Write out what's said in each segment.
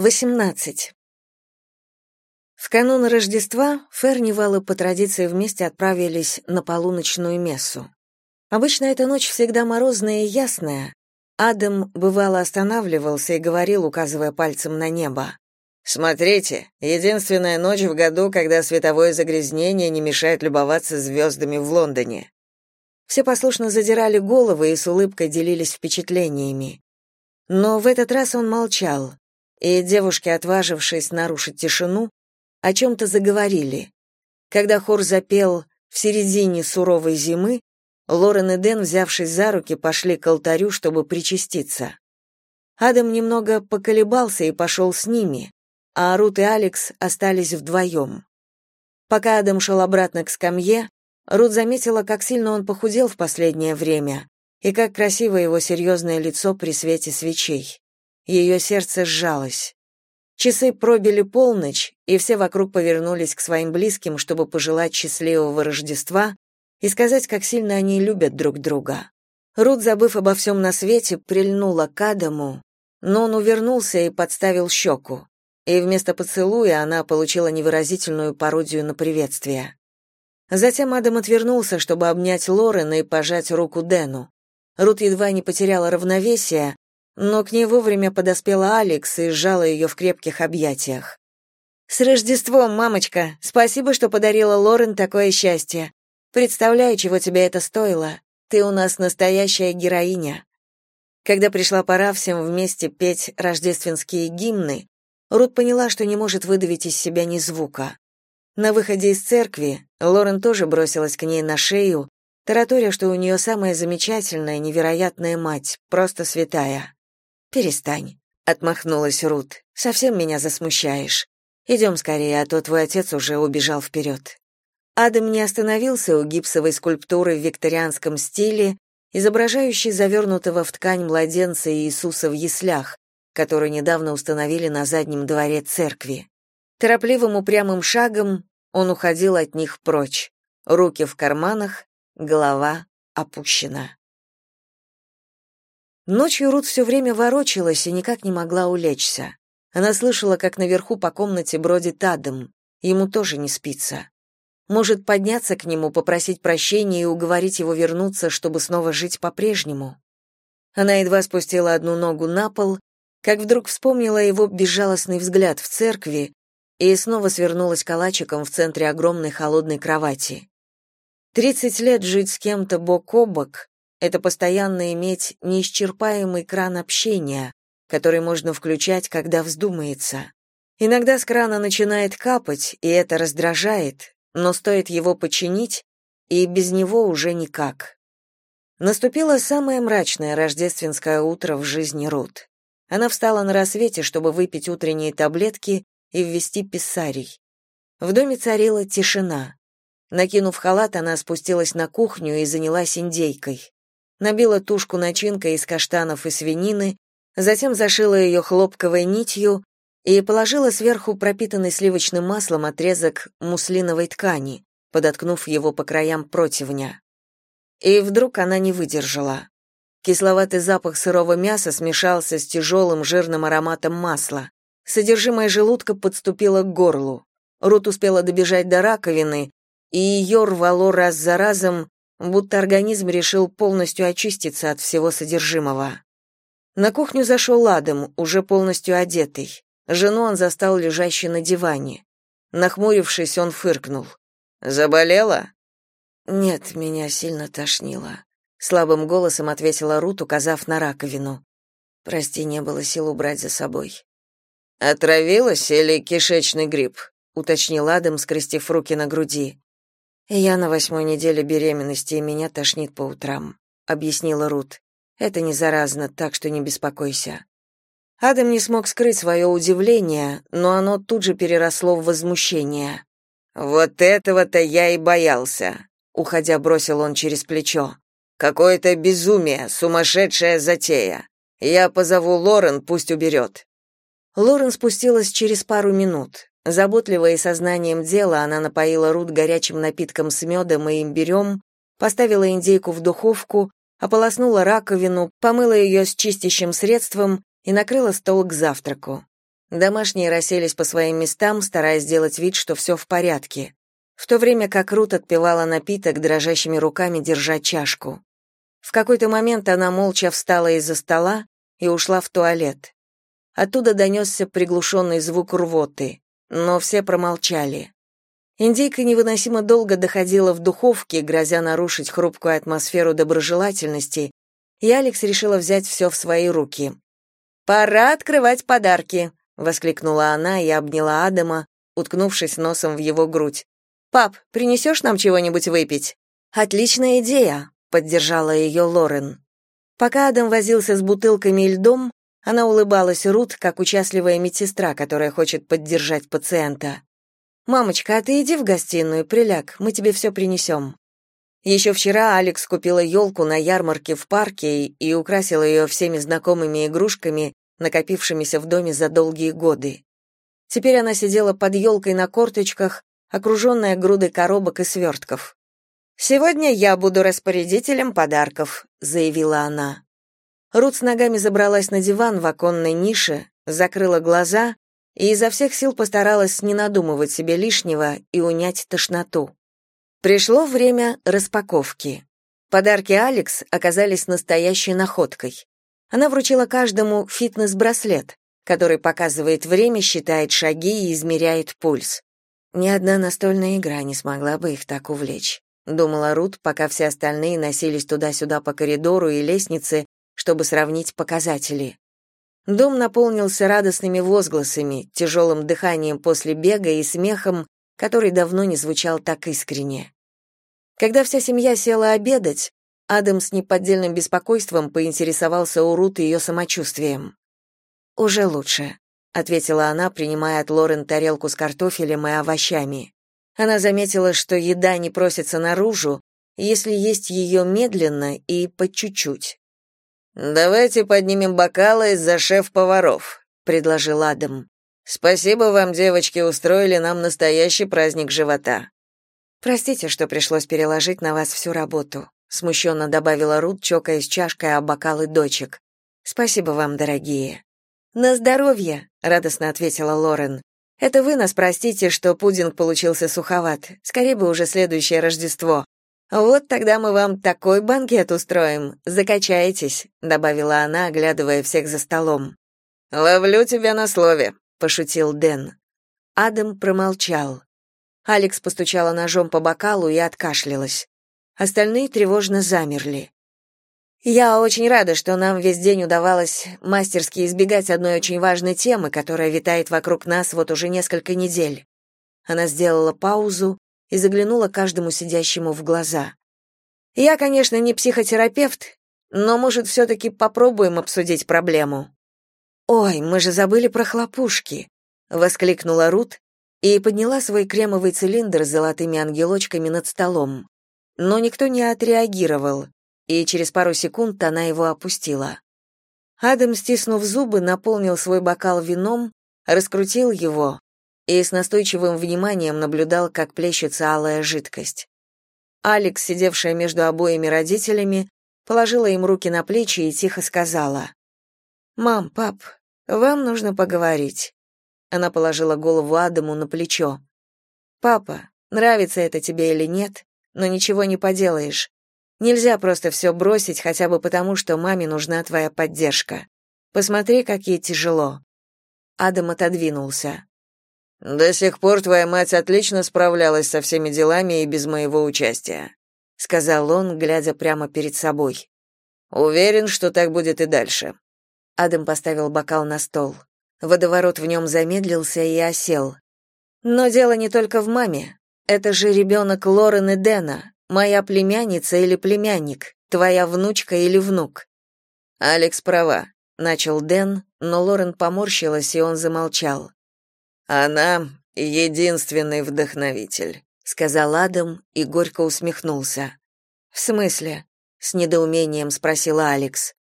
18. В канун Рождества Фернивалы по традиции вместе отправились на полуночную мессу. Обычно эта ночь всегда морозная и ясная. Адам бывало останавливался и говорил, указывая пальцем на небо. «Смотрите, единственная ночь в году, когда световое загрязнение не мешает любоваться звездами в Лондоне». Все послушно задирали головы и с улыбкой делились впечатлениями. Но в этот раз он молчал, и девушки, отважившись нарушить тишину, о чем-то заговорили. Когда хор запел «В середине суровой зимы», Лорен и Дэн, взявшись за руки, пошли к алтарю, чтобы причаститься. Адам немного поколебался и пошел с ними, а Рут и Алекс остались вдвоем. Пока Адам шел обратно к скамье, Рут заметила, как сильно он похудел в последнее время, и как красиво его серьезное лицо при свете свечей. Ее сердце сжалось. Часы пробили полночь, и все вокруг повернулись к своим близким, чтобы пожелать счастливого Рождества и сказать, как сильно они любят друг друга. Рут, забыв обо всем на свете, прильнула к Адаму, но он увернулся и подставил щеку. И вместо поцелуя она получила невыразительную пародию на приветствие. Затем Адам отвернулся, чтобы обнять Лорена и пожать руку Дэну. Рут едва не потеряла равновесие, но к ней вовремя подоспела Алекс и сжала ее в крепких объятиях. «С Рождеством, мамочка! Спасибо, что подарила Лорен такое счастье. Представляю, чего тебе это стоило. Ты у нас настоящая героиня». Когда пришла пора всем вместе петь рождественские гимны, Рут поняла, что не может выдавить из себя ни звука. На выходе из церкви Лорен тоже бросилась к ней на шею, тараторя, что у нее самая замечательная, невероятная мать, просто святая. «Перестань», — отмахнулась Рут, — «совсем меня засмущаешь. Идем скорее, а то твой отец уже убежал вперед». Адам не остановился у гипсовой скульптуры в викторианском стиле, изображающей завернутого в ткань младенца Иисуса в яслях, который недавно установили на заднем дворе церкви. Торопливым упрямым шагом он уходил от них прочь, руки в карманах, голова опущена. Ночью Рут все время ворочалась и никак не могла улечься. Она слышала, как наверху по комнате бродит Адам. Ему тоже не спится. Может, подняться к нему, попросить прощения и уговорить его вернуться, чтобы снова жить по-прежнему. Она едва спустила одну ногу на пол, как вдруг вспомнила его безжалостный взгляд в церкви и снова свернулась калачиком в центре огромной холодной кровати. Тридцать лет жить с кем-то бок о бок это постоянно иметь неисчерпаемый кран общения, который можно включать, когда вздумается. Иногда с крана начинает капать, и это раздражает, но стоит его починить, и без него уже никак. Наступило самое мрачное рождественское утро в жизни Рут. Она встала на рассвете, чтобы выпить утренние таблетки и ввести писарий. В доме царила тишина. Накинув халат, она спустилась на кухню и занялась индейкой набила тушку начинкой из каштанов и свинины, затем зашила ее хлопковой нитью и положила сверху пропитанный сливочным маслом отрезок муслиновой ткани, подоткнув его по краям противня. И вдруг она не выдержала. Кисловатый запах сырого мяса смешался с тяжелым жирным ароматом масла. Содержимое желудка подступило к горлу. Рут успела добежать до раковины, и ее рвало раз за разом, будто организм решил полностью очиститься от всего содержимого. На кухню зашел Адам, уже полностью одетый. Жену он застал лежащей на диване. Нахмурившись, он фыркнул. «Заболела?» «Нет, меня сильно тошнило», — слабым голосом ответила Рут, указав на раковину. «Прости, не было сил убрать за собой». «Отравилась или кишечный грипп?» — уточнил Адам, скрестив руки на груди. «Я на восьмой неделе беременности, и меня тошнит по утрам», — объяснила Рут. «Это не заразно, так что не беспокойся». Адам не смог скрыть свое удивление, но оно тут же переросло в возмущение. «Вот этого-то я и боялся», — уходя бросил он через плечо. «Какое-то безумие, сумасшедшая затея. Я позову Лорен, пусть уберет». Лорен спустилась через пару минут. Заботливая и сознанием дела, она напоила Рут горячим напитком с медом и имбирем, поставила индейку в духовку, ополоснула раковину, помыла ее с чистящим средством и накрыла стол к завтраку. Домашние расселись по своим местам, стараясь сделать вид, что все в порядке, в то время как Рут отпивала напиток, дрожащими руками держа чашку. В какой-то момент она молча встала из-за стола и ушла в туалет. Оттуда донесся приглушенный звук рвоты, но все промолчали. Индейка невыносимо долго доходила в духовке, грозя нарушить хрупкую атмосферу доброжелательности, и Алекс решила взять все в свои руки. «Пора открывать подарки!» — воскликнула она и обняла Адама, уткнувшись носом в его грудь. «Пап, принесешь нам чего-нибудь выпить?» «Отличная идея!» — поддержала ее Лорен. Пока Адам возился с бутылками и льдом, она улыбалась Рут, как участливая медсестра, которая хочет поддержать пациента. «Мамочка, а ты иди в гостиную, приляг, мы тебе все принесем». Еще вчера Алекс купила елку на ярмарке в парке и украсила ее всеми знакомыми игрушками, накопившимися в доме за долгие годы. Теперь она сидела под елкой на корточках, окруженная грудой коробок и свертков. «Сегодня я буду распорядителем подарков», — заявила она. Рут с ногами забралась на диван в оконной нише, закрыла глаза и изо всех сил постаралась не надумывать себе лишнего и унять тошноту. Пришло время распаковки. Подарки Алекс оказались настоящей находкой. Она вручила каждому фитнес-браслет, который показывает время, считает шаги и измеряет пульс. Ни одна настольная игра не смогла бы их так увлечь, думала Рут, пока все остальные носились туда-сюда по коридору и лестнице, чтобы сравнить показатели. Дом наполнился радостными возгласами, тяжелым дыханием после бега и смехом, который давно не звучал так искренне. Когда вся семья села обедать, Адам с неподдельным беспокойством поинтересовался у Рут ее самочувствием. «Уже лучше», — ответила она, принимая от Лорен тарелку с картофелем и овощами. Она заметила, что еда не просится наружу, если есть ее медленно и по чуть-чуть. «Давайте поднимем бокалы за шеф-поваров», — предложил Адам. «Спасибо вам, девочки, устроили нам настоящий праздник живота». «Простите, что пришлось переложить на вас всю работу», — смущенно добавила Рут, чокаясь чашкой о бокалы дочек. «Спасибо вам, дорогие». «На здоровье», — радостно ответила Лорен. «Это вы нас простите, что пудинг получился суховат. Скорее бы уже следующее Рождество. Вот тогда мы вам такой банкет устроим. Закачаетесь», — добавила она, оглядывая всех за столом. «Ловлю тебя на слове», — пошутил Дэн. Адам промолчал. Алекс постучала ножом по бокалу и откашлялась. Остальные тревожно замерли. Я очень рада, что нам весь день удавалось мастерски избегать одной очень важной темы, которая витает вокруг нас вот уже несколько недель. Она сделала паузу и заглянула каждому сидящему в глаза. Я, конечно, не психотерапевт, но, может, все таки попробуем обсудить проблему. Ой, мы же забыли про хлопушки, воскликнула Рут и подняла свой кремовый цилиндр с золотыми ангелочками над столом. Но никто не отреагировал и через пару секунд она его опустила. Адам, стиснув зубы, наполнил свой бокал вином, раскрутил его и с настойчивым вниманием наблюдал, как плещется алая жидкость. Алекс, сидевшая между обоими родителями, положила им руки на плечи и тихо сказала: "Мам, пап, вам нужно поговорить". Она положила голову Адаму на плечо. "Папа, нравится это тебе или нет, но ничего не поделаешь. Нельзя просто все бросить хотя бы потому, что маме нужна твоя поддержка. Посмотри, как ей тяжело. Адам отодвинулся. До сих пор твоя мать отлично справлялась со всеми делами и без моего участия, сказал он, глядя прямо перед собой. Уверен, что так будет и дальше. Адам поставил бокал на стол. Водоворот в нем замедлился и осел. Но дело не только в маме. Это же ребенок Лорен и Дэна. Моя племянница или племянник, твоя внучка или внук. Алекс права, начал Дэн, но Лорен поморщилась, и он замолчал. Она единственный вдохновитель, сказал Адам и горько усмехнулся. В смысле? с недоумением спросила Алекс.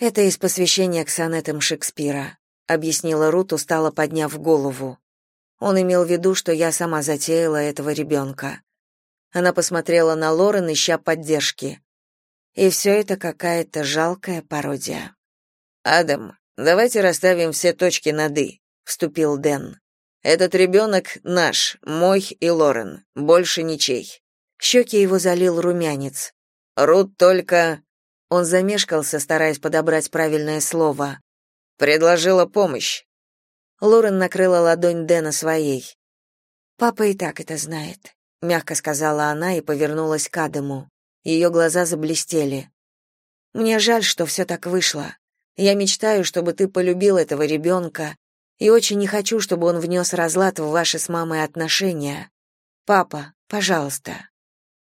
Это из посвящения к сонетам Шекспира, объяснила Рут, устало подняв голову. Он имел в виду, что я сама затеяла этого ребенка. Она посмотрела на Лорен, ища поддержки. И все это какая-то жалкая пародия. «Адам, давайте расставим все точки над «и». вступил Дэн. Этот ребенок наш, мой и Лорен, больше ничей. Щеки его залил румянец. Рут только Он замешкался, стараясь подобрать правильное слово. Предложила помощь. Лорен накрыла ладонь Дэна своей. Папа и так это знает, мягко сказала она и повернулась к Адаму. Ее глаза заблестели. Мне жаль, что все так вышло. Я мечтаю, чтобы ты полюбил этого ребенка, и очень не хочу, чтобы он внес разлад в ваши с мамой отношения. Папа, пожалуйста.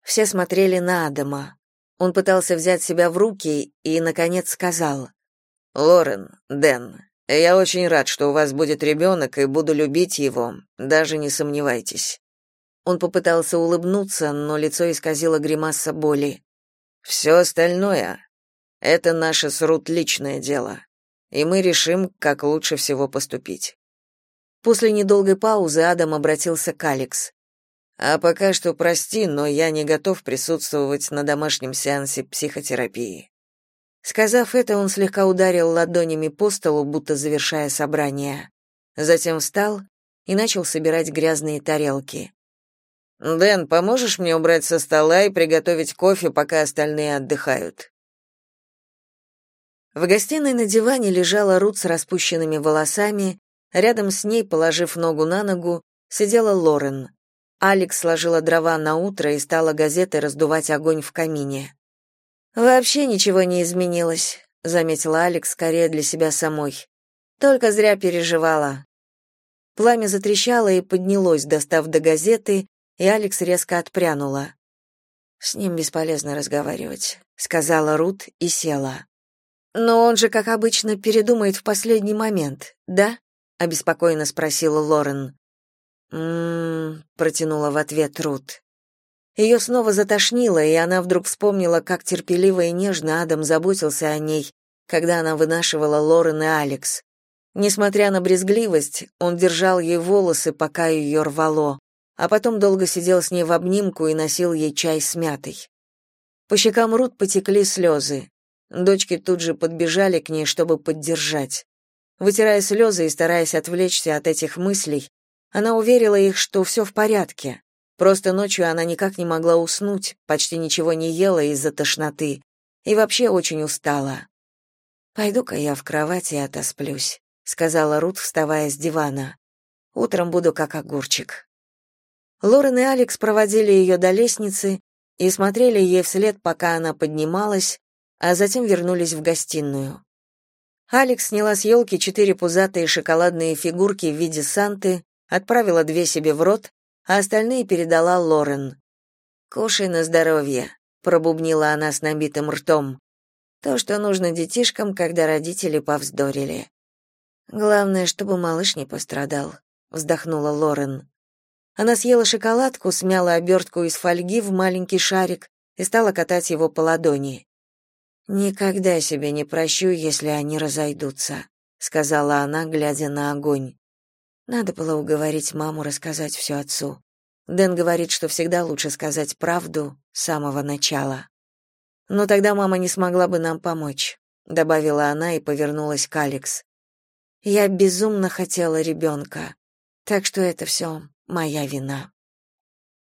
Все смотрели на Адама. Он пытался взять себя в руки и наконец сказал: "Лорен, Дэн, я очень рад, что у вас будет ребенок, и буду любить его, даже не сомневайтесь". Он попытался улыбнуться, но лицо исказило гримаса боли. «Все остальное это наше с Рут личное дело, и мы решим, как лучше всего поступить. После недолгой паузы Адам обратился к Алекс. А пока что прости, но я не готов присутствовать на домашнем сеансе психотерапии. Сказав это, он слегка ударил ладонями по столу, будто завершая собрание. Затем встал и начал собирать грязные тарелки. Дэн, поможешь мне убрать со стола и приготовить кофе, пока остальные отдыхают? В гостиной на диване лежала Рут с распущенными волосами, рядом с ней, положив ногу на ногу, сидела Лорен. Алекс сложила дрова на утро и стала газетой раздувать огонь в камине. Вообще ничего не изменилось, заметила Алекс скорее для себя самой. Только зря переживала. Пламя затрещало и поднялось, достав до газеты, и Алекс резко отпрянула. С ним бесполезно разговаривать, сказала Рут и села. Но он же, как обычно, передумает в последний момент, да? обеспокоенно спросила Лорен. М-м, протянула в ответ Рут. Ее снова затошнило, и она вдруг вспомнила, как терпеливо и нежно Адам заботился о ней, когда она вынашивала Лорен и Алекс. Несмотря на брезгливость, он держал ей волосы, пока ее рвало, а потом долго сидел с ней в обнимку и носил ей чай с мятой. По щекам Рут потекли слезы. Дочки тут же подбежали к ней, чтобы поддержать. Вытирая слезы и стараясь отвлечься от этих мыслей, она уверила их, что все в порядке. Просто ночью она никак не могла уснуть, почти ничего не ела из-за тошноты и вообще очень устала. «Пойду-ка я в кровать и отосплюсь», — сказала Рут, вставая с дивана. «Утром буду как огурчик». Лорен и Алекс проводили ее до лестницы и смотрели ей вслед, пока она поднималась, а затем вернулись в гостиную. Алекс сняла с елки четыре пузатые шоколадные фигурки в виде Санты, отправила две себе в рот, а остальные передала Лорен. «Кушай на здоровье», — пробубнила она с набитым ртом. «То, что нужно детишкам, когда родители повздорили». «Главное, чтобы малыш не пострадал», — вздохнула Лорен. Она съела шоколадку, смяла обертку из фольги в маленький шарик и стала катать его по ладони. Никогда себе не прощу, если они разойдутся, сказала она, глядя на огонь. Надо было уговорить маму рассказать все отцу. Дэн говорит, что всегда лучше сказать правду с самого начала. Но тогда мама не смогла бы нам помочь, добавила она и повернулась к Алекс. Я безумно хотела ребенка, так что это все моя вина.